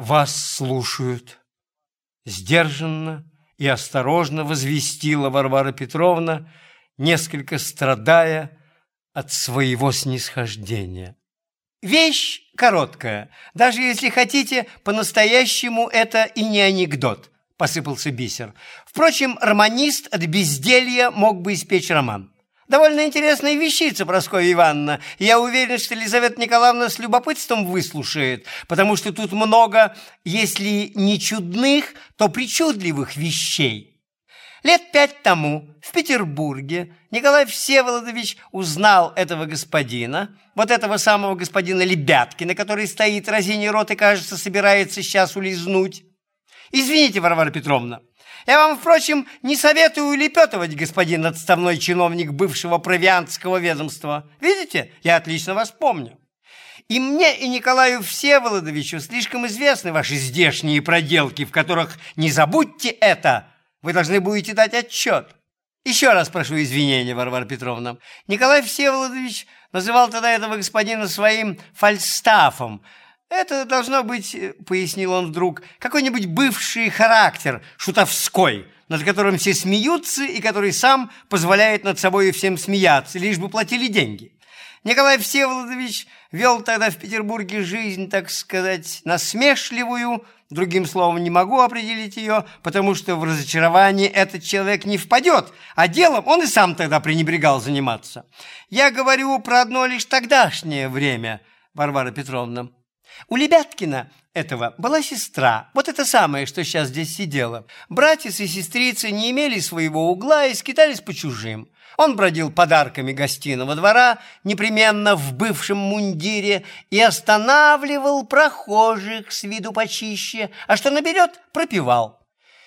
вас слушают. Сдержанно и осторожно возвестила Варвара Петровна, несколько страдая от своего снисхождения. Вещь короткая. Даже если хотите, по-настоящему это и не анекдот, посыпался бисер. Впрочем, романист от безделья мог бы испечь роман. Довольно интересная вещица, Прасковья Ивановна. Я уверен, что Елизавета Николаевна с любопытством выслушает, потому что тут много, если не чудных, то причудливых вещей. Лет пять тому в Петербурге Николай Всеволодович узнал этого господина, вот этого самого господина Лебяткина, который стоит разине рот и, кажется, собирается сейчас улизнуть. Извините, Варвара Петровна, я вам, впрочем, не советую лепетывать, господин отставной чиновник бывшего провиантского ведомства. Видите, я отлично вас помню. И мне, и Николаю Всеволодовичу слишком известны ваши здешние проделки, в которых, не забудьте это, вы должны будете дать отчет. Еще раз прошу извинения, Варвара Петровна. Николай Всеволодович называл тогда этого господина своим фальстафом – это должно быть, э, пояснил он вдруг, какой-нибудь бывший характер, шутовской, над которым все смеются и который сам позволяет над собой всем смеяться, лишь бы платили деньги. Николай Всеволодович вел тогда в Петербурге жизнь, так сказать, насмешливую, другим словом не могу определить ее, потому что в разочарование этот человек не впадет, а делом он и сам тогда пренебрегал заниматься. Я говорю про одно лишь тогдашнее время, Варвара Петровна. У Лебяткина этого была сестра, вот это самое, что сейчас здесь сидела. Братец и сестрицы не имели своего угла и скитались по чужим. Он бродил подарками гостиного двора, непременно в бывшем мундире, и останавливал прохожих с виду почище, а что наберет, пропивал.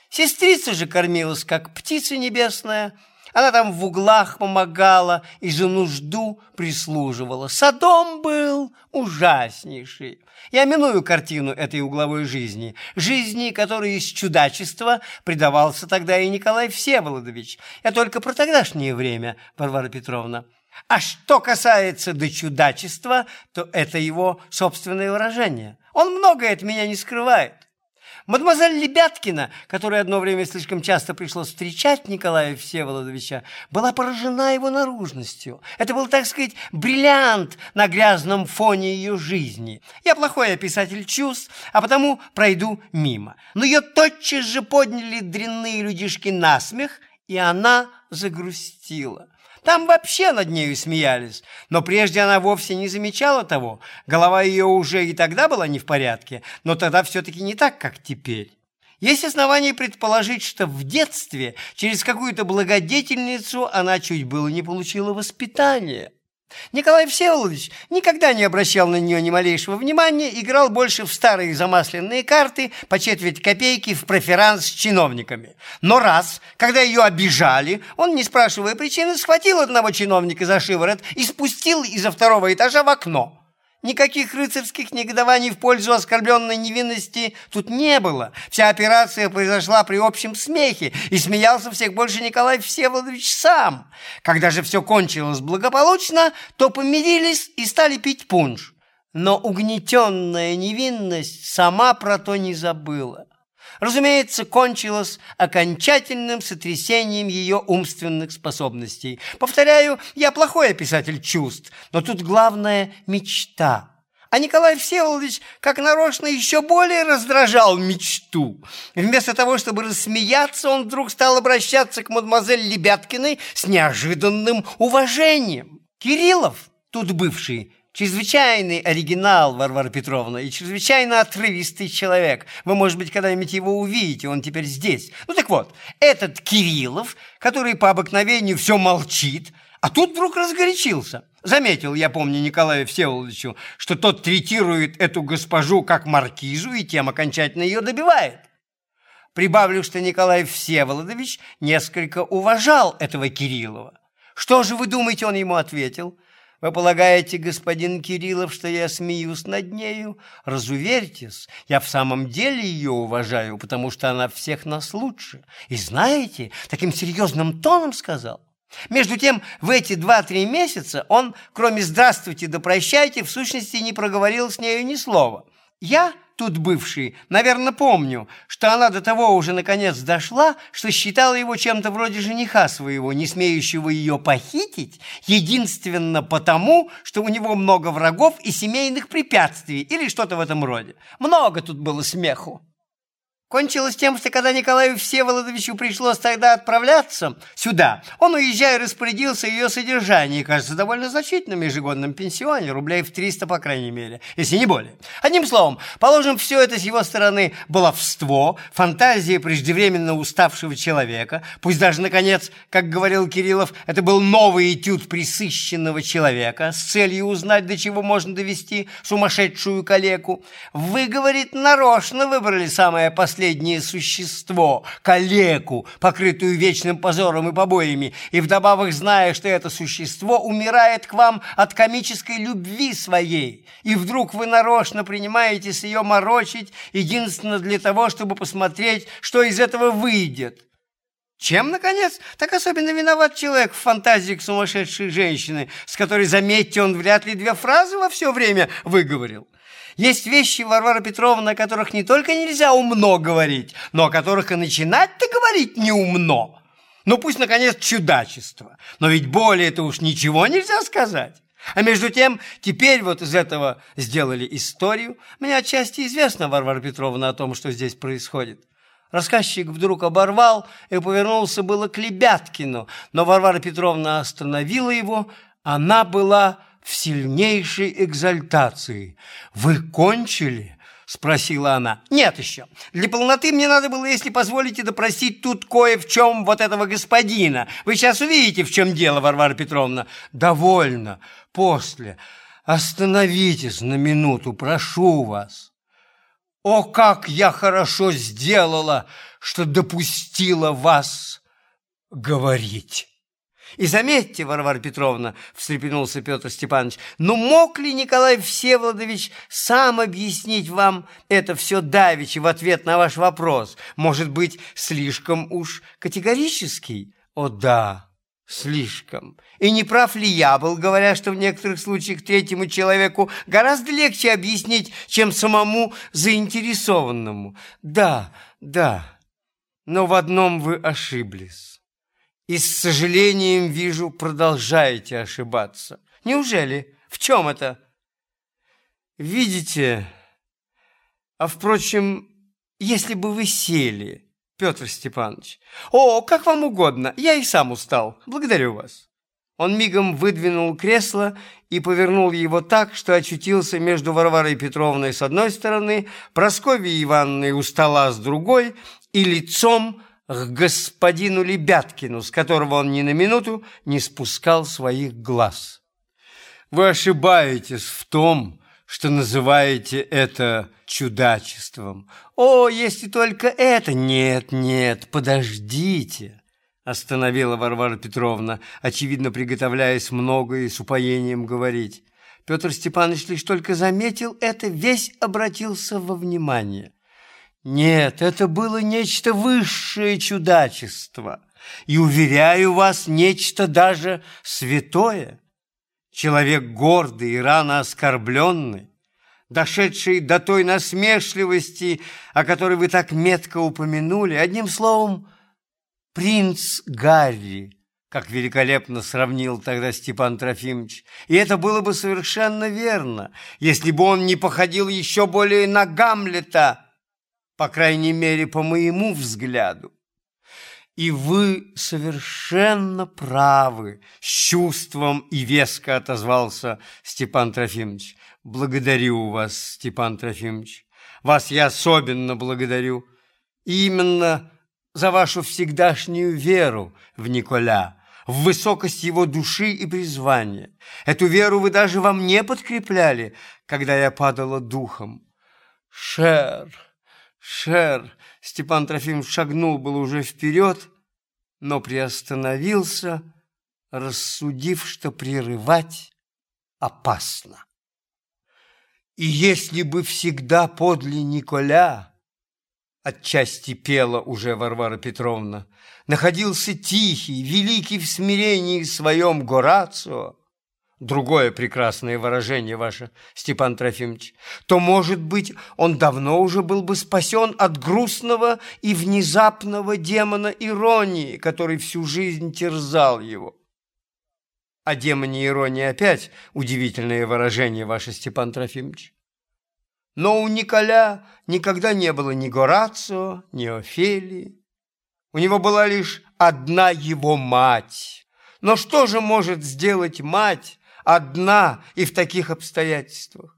Сестрица же кормилась, как птица небесная – она там в углах помогала и за нужду прислуживала. Садом был ужаснейший. Я миную картину этой угловой жизни, жизни, которой из чудачества предавался тогда и Николай Всеволодович. Я только про тогдашнее время, Варвара Петровна. А что касается до чудачества, то это его собственное выражение. Он многое от меня не скрывает. Мадемуазель Лебяткина, которая одно время слишком часто пришлось встречать Николая Всеволодовича, была поражена его наружностью. Это был, так сказать, бриллиант на грязном фоне ее жизни. Я плохой описатель чувств, а потому пройду мимо. Но ее тотчас же подняли дрянные людишки на смех, и она загрустила. Там вообще над нею смеялись. Но прежде она вовсе не замечала того. Голова ее уже и тогда была не в порядке, но тогда все-таки не так, как теперь. Есть основания предположить, что в детстве через какую-то благодетельницу она чуть было не получила воспитание. Николай Всеволодович никогда не обращал на нее ни малейшего внимания, играл больше в старые замасленные карты по четверть копейки в проферанс с чиновниками. Но раз, когда ее обижали, он, не спрашивая причины, схватил одного чиновника за шиворот и спустил из-за второго этажа в окно. Никаких рыцарских негодований в пользу оскорбленной невинности тут не было. Вся операция произошла при общем смехе, и смеялся всех больше Николай Всеволодович сам. Когда же все кончилось благополучно, то помирились и стали пить пунш. Но угнетенная невинность сама про то не забыла разумеется, кончилось окончательным сотрясением ее умственных способностей. Повторяю, я плохой описатель чувств, но тут главное – мечта. А Николай Всеволодович, как нарочно, еще более раздражал мечту. Вместо того, чтобы рассмеяться, он вдруг стал обращаться к мадемуазель Лебяткиной с неожиданным уважением. Кириллов, тут бывший, чрезвычайный оригинал, Варвара Петровна, и чрезвычайно отрывистый человек. Вы, может быть, когда-нибудь его увидите, он теперь здесь. Ну так вот, этот Кириллов, который по обыкновению все молчит, а тут вдруг разгорячился. Заметил, я помню, Николаю Всеволодовичу, что тот третирует эту госпожу как маркизу и тем окончательно ее добивает. Прибавлю, что Николай Всеволодович несколько уважал этого Кириллова. Что же вы думаете, он ему ответил? Вы полагаете, господин Кириллов, что я смеюсь над нею? Разуверьтесь, я в самом деле ее уважаю, потому что она всех нас лучше. И знаете, таким серьезным тоном сказал. Между тем, в эти два-три месяца он, кроме «здравствуйте да прощайте», в сущности не проговорил с нею ни слова. Я тут бывший, наверное, помню, что она до того уже наконец дошла, что считала его чем-то вроде жениха своего, не смеющего ее похитить, единственно потому, что у него много врагов и семейных препятствий, или что-то в этом роде. Много тут было смеху. Кончилось тем, что когда Николаю Всеволодовичу пришлось тогда отправляться сюда, он, уезжая, распорядился ее содержание, кажется, довольно значительном ежегодном пенсионе, рублей в 300, по крайней мере, если не более. Одним словом, положим, все это с его стороны баловство, фантазия преждевременно уставшего человека, пусть даже, наконец, как говорил Кириллов, это был новый этюд присыщенного человека с целью узнать, до чего можно довести сумасшедшую калеку. Вы, говорит, нарочно выбрали самое последнее последнее существо, калеку, покрытую вечным позором и побоями, и вдобавок зная, что это существо умирает к вам от комической любви своей, и вдруг вы нарочно принимаетесь ее морочить единственно для того, чтобы посмотреть, что из этого выйдет. Чем, наконец, так особенно виноват человек в фантазии к сумасшедшей женщины, с которой, заметьте, он вряд ли две фразы во все время выговорил? Есть вещи, Варвара Петровна, о которых не только нельзя умно говорить, но о которых и начинать-то говорить не умно. Ну пусть, наконец, чудачество. Но ведь более это уж ничего нельзя сказать. А между тем, теперь вот из этого сделали историю. Мне отчасти известно, Варвара Петровна, о том, что здесь происходит. Рассказчик вдруг оборвал и повернулся было к Лебяткину, но Варвара Петровна остановила его. Она была в сильнейшей экзальтации. «Вы кончили?» – спросила она. «Нет еще. Для полноты мне надо было, если позволите, допросить тут кое в чем вот этого господина. Вы сейчас увидите, в чем дело, Варвара Петровна». «Довольно. После. Остановитесь на минуту, прошу вас». «О, как я хорошо сделала, что допустила вас говорить!» И заметьте, Варвара Петровна, встрепенулся Петр Степанович, ну мог ли Николай Всеволодович сам объяснить вам это все давеча в ответ на ваш вопрос? Может быть, слишком уж категорический? О да, слишком. И не прав ли я был, говоря, что в некоторых случаях третьему человеку гораздо легче объяснить, чем самому заинтересованному? Да, да, но в одном вы ошиблись и с сожалением вижу, продолжаете ошибаться. Неужели? В чем это? Видите, а впрочем, если бы вы сели, Петр Степанович. О, как вам угодно, я и сам устал. Благодарю вас. Он мигом выдвинул кресло и повернул его так, что очутился между Варварой Петровной с одной стороны, Прасковьей Ивановной у стола с другой и лицом к господину Лебяткину, с которого он ни на минуту не спускал своих глаз. Вы ошибаетесь в том, что называете это чудачеством. О, если только это! Нет, нет, подождите!» Остановила Варвара Петровна, очевидно приготовляясь много и с упоением говорить. Петр Степанович лишь только заметил это, весь обратился во внимание. Нет, это было нечто высшее чудачество, и, уверяю вас, нечто даже святое. Человек гордый и рано оскорбленный, дошедший до той насмешливости, о которой вы так метко упомянули, одним словом, принц Гарри, как великолепно сравнил тогда Степан Трофимович. И это было бы совершенно верно, если бы он не походил еще более на Гамлета, по крайней мере, по моему взгляду. И вы совершенно правы, с чувством и веско отозвался Степан Трофимович. Благодарю вас, Степан Трофимович. Вас я особенно благодарю. Именно за вашу всегдашнюю веру в Николя, в высокость его души и призвания. Эту веру вы даже во мне подкрепляли, когда я падала духом. Шер, Шер! Степан Трофимович шагнул был уже вперед, но приостановился, рассудив, что прерывать опасно. И если бы всегда подле Николя, отчасти пела уже Варвара Петровна, находился тихий, великий в смирении своем Горацио, другое прекрасное выражение ваше, Степан Трофимович, то, может быть, он давно уже был бы спасен от грустного и внезапного демона иронии, который всю жизнь терзал его. О демоне иронии опять удивительное выражение ваше, Степан Трофимович. Но у Николя никогда не было ни Горацио, ни Офелии. У него была лишь одна его мать. Но что же может сделать мать одна и в таких обстоятельствах?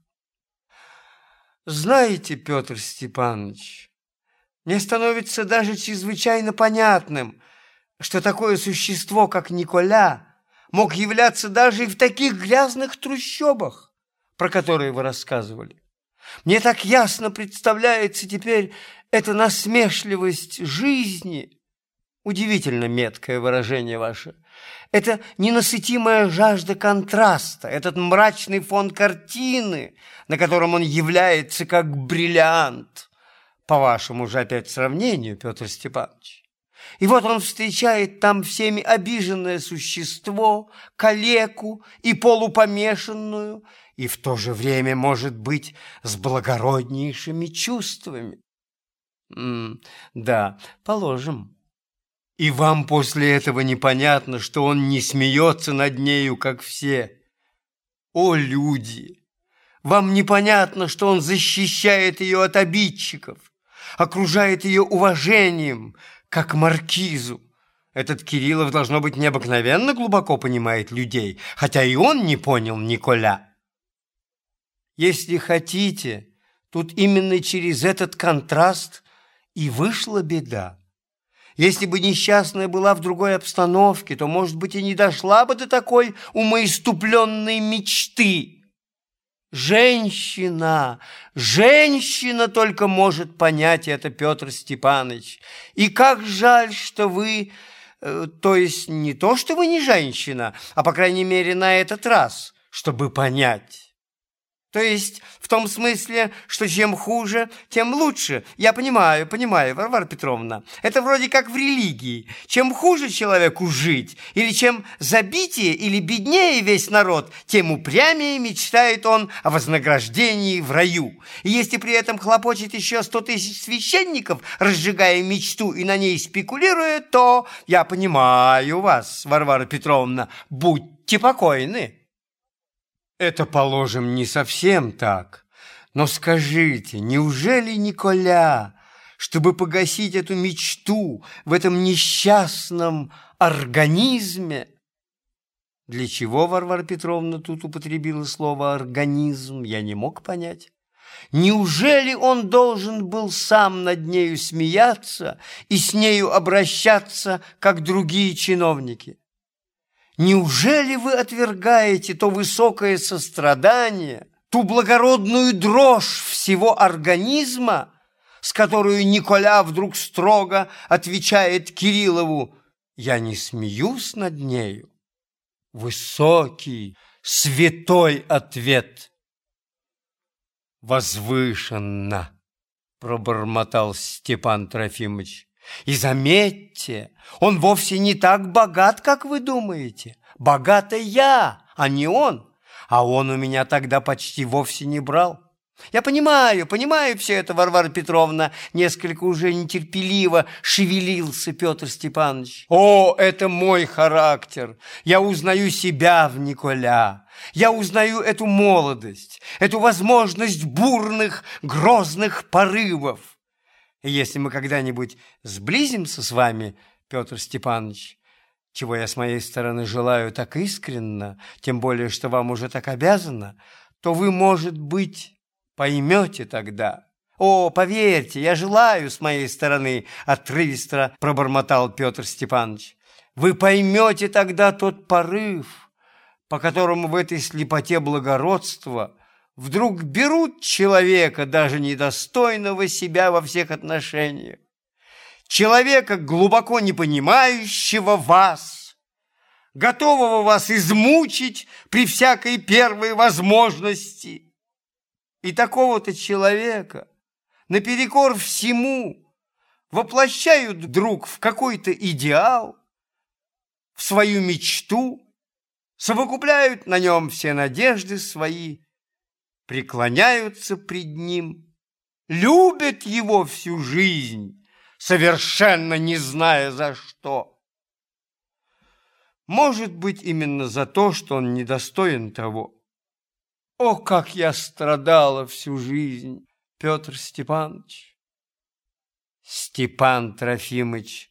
Знаете, Петр Степанович, мне становится даже чрезвычайно понятным, что такое существо, как Николя, мог являться даже и в таких грязных трущобах, про которые вы рассказывали. Мне так ясно представляется теперь эта насмешливость жизни. Удивительно меткое выражение ваше. Это ненасытимая жажда контраста, этот мрачный фон картины, на котором он является как бриллиант. По вашему же опять сравнению, Петр Степанович. И вот он встречает там всеми обиженное существо, калеку и полупомешанную, и в то же время, может быть, с благороднейшими чувствами. М да, положим. И вам после этого непонятно, что он не смеется над нею, как все. О, люди! Вам непонятно, что он защищает ее от обидчиков, окружает ее уважением, как маркизу. Этот Кириллов, должно быть, необыкновенно глубоко понимает людей, хотя и он не понял Николя. Если хотите, тут именно через этот контраст и вышла беда. Если бы несчастная была в другой обстановке, то, может быть, и не дошла бы до такой умоиступленной мечты. Женщина, женщина только может понять это, Петр Степанович. И как жаль, что вы, э, то есть не то, что вы не женщина, а, по крайней мере, на этот раз, чтобы понять. То есть в том смысле, что чем хуже, тем лучше. Я понимаю, понимаю, Варвара Петровна. Это вроде как в религии. Чем хуже человеку жить, или чем забитее или беднее весь народ, тем упрямее мечтает он о вознаграждении в раю. И если при этом хлопочет еще сто тысяч священников, разжигая мечту и на ней спекулируя, то я понимаю вас, Варвара Петровна, будьте покойны. Это, положим, не совсем так. Но скажите, неужели Николя, чтобы погасить эту мечту в этом несчастном организме, для чего Варвара Петровна тут употребила слово «организм», я не мог понять. Неужели он должен был сам над нею смеяться и с нею обращаться, как другие чиновники? Неужели вы отвергаете то высокое сострадание, ту благородную дрожь всего организма, с которой Николя вдруг строго отвечает Кириллову «Я не смеюсь над нею». Высокий, святой ответ. «Возвышенно», – пробормотал Степан Трофимович. И заметьте, он вовсе не так богат, как вы думаете. Богата я, а не он. А он у меня тогда почти вовсе не брал. Я понимаю, понимаю все это, Варвара Петровна, несколько уже нетерпеливо шевелился Петр Степанович. О, это мой характер. Я узнаю себя в Николя. Я узнаю эту молодость, эту возможность бурных, грозных порывов. Если мы когда-нибудь сблизимся с вами, Петр Степанович, чего я с моей стороны желаю так искренно, тем более, что вам уже так обязано, то вы, может быть, поймете тогда. О, поверьте, я желаю с моей стороны, отрывисто пробормотал Петр Степанович. Вы поймете тогда тот порыв, по которому в этой слепоте благородства – вдруг берут человека, даже недостойного себя во всех отношениях, человека, глубоко не понимающего вас, готового вас измучить при всякой первой возможности. И такого-то человека, наперекор всему, воплощают вдруг в какой-то идеал, в свою мечту, совокупляют на нем все надежды свои, преклоняются пред ним, любят его всю жизнь, совершенно не зная за что. Может быть, именно за то, что он недостоин того. О, как я страдала всю жизнь, Петр Степанович! Степан Трофимыч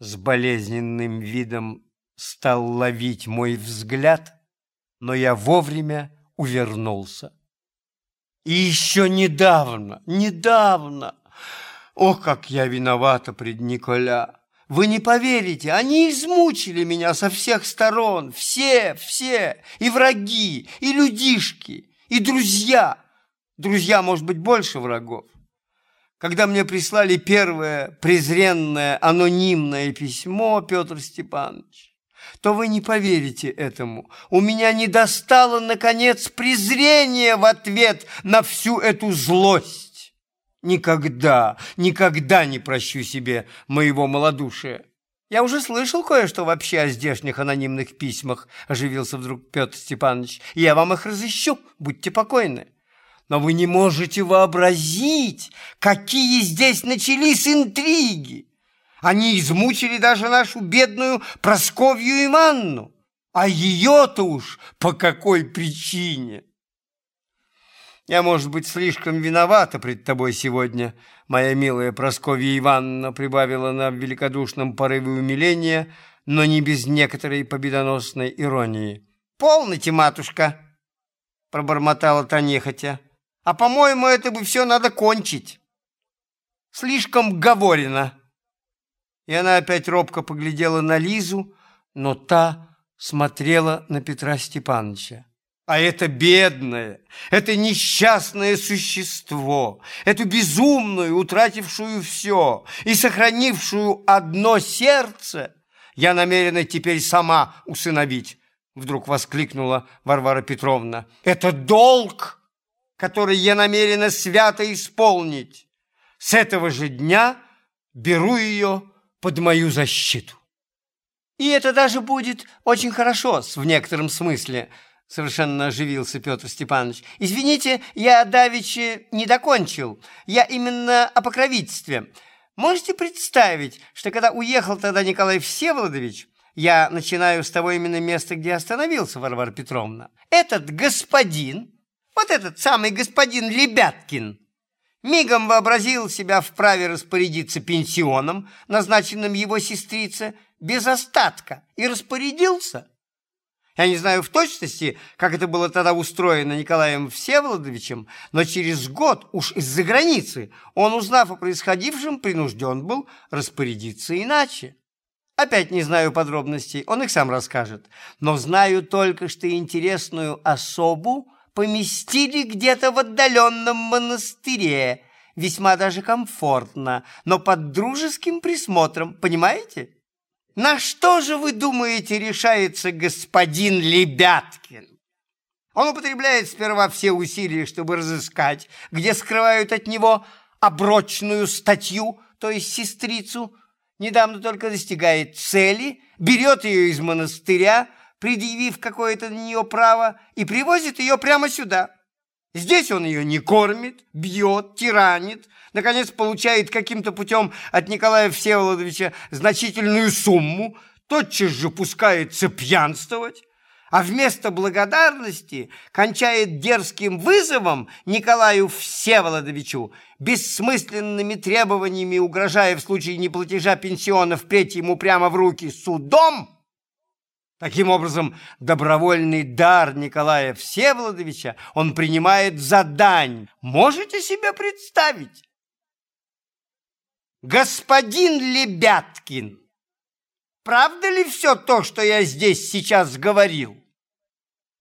с болезненным видом стал ловить мой взгляд, но я вовремя увернулся. И еще недавно, недавно, о, как я виновата пред Николя! Вы не поверите, они измучили меня со всех сторон, все, все, и враги, и людишки, и друзья. Друзья, может быть, больше врагов. Когда мне прислали первое презренное анонимное письмо, Петр Степанович, то вы не поверите этому. У меня не достало, наконец, презрения в ответ на всю эту злость. Никогда, никогда не прощу себе моего малодушия. Я уже слышал кое-что вообще о здешних анонимных письмах, оживился вдруг Петр Степанович. Я вам их разыщу, будьте покойны. Но вы не можете вообразить, какие здесь начались интриги. Они измучили даже нашу бедную Просковью Иванну. А ее-то уж по какой причине? Я, может быть, слишком виновата пред тобой сегодня, моя милая Просковья Ивановна, прибавила на великодушном порыве умиления, но не без некоторой победоносной иронии. «Полноте, матушка!» — пробормотала та нехотя. А, по-моему, это бы все надо кончить. Слишком говорено. И она опять робко поглядела на Лизу, но та смотрела на Петра Степановича. А это бедное, это несчастное существо, эту безумную, утратившую все и сохранившую одно сердце, я намерена теперь сама усыновить, вдруг воскликнула Варвара Петровна. Это долг! который я намерена свято исполнить. С этого же дня беру ее под мою защиту. И это даже будет очень хорошо, в некотором смысле, совершенно оживился Петр Степанович. Извините, я давеча не докончил. Я именно о покровительстве. Можете представить, что когда уехал тогда Николай Всеволодович, я начинаю с того именно места, где остановился Варвара Петровна, этот господин вот этот самый господин Лебяткин мигом вообразил себя вправе распорядиться пенсионом, назначенным его сестрице, без остатка, и распорядился. Я не знаю в точности, как это было тогда устроено Николаем Всеволодовичем, но через год уж из-за границы он, узнав о происходившем, принужден был распорядиться иначе. Опять не знаю подробностей, он их сам расскажет, но знаю только, что интересную особу поместили где-то в отдаленном монастыре, весьма даже комфортно, но под дружеским присмотром, понимаете? На что же, вы думаете, решается господин Лебяткин? Он употребляет сперва все усилия, чтобы разыскать, где скрывают от него оброчную статью, то есть сестрицу, недавно только достигает цели, берет ее из монастыря, предъявив какое-то на нее право, и привозит ее прямо сюда. Здесь он ее не кормит, бьет, тиранит, наконец получает каким-то путем от Николая Всеволодовича значительную сумму, тотчас же пускается пьянствовать, а вместо благодарности кончает дерзким вызовом Николаю Всеволодовичу, бессмысленными требованиями угрожая в случае неплатежа пенсиона впредь ему прямо в руки судом, Таким образом, добровольный дар Николая Всеволодовича он принимает за дань. Можете себе представить? Господин Лебяткин, правда ли все то, что я здесь сейчас говорил?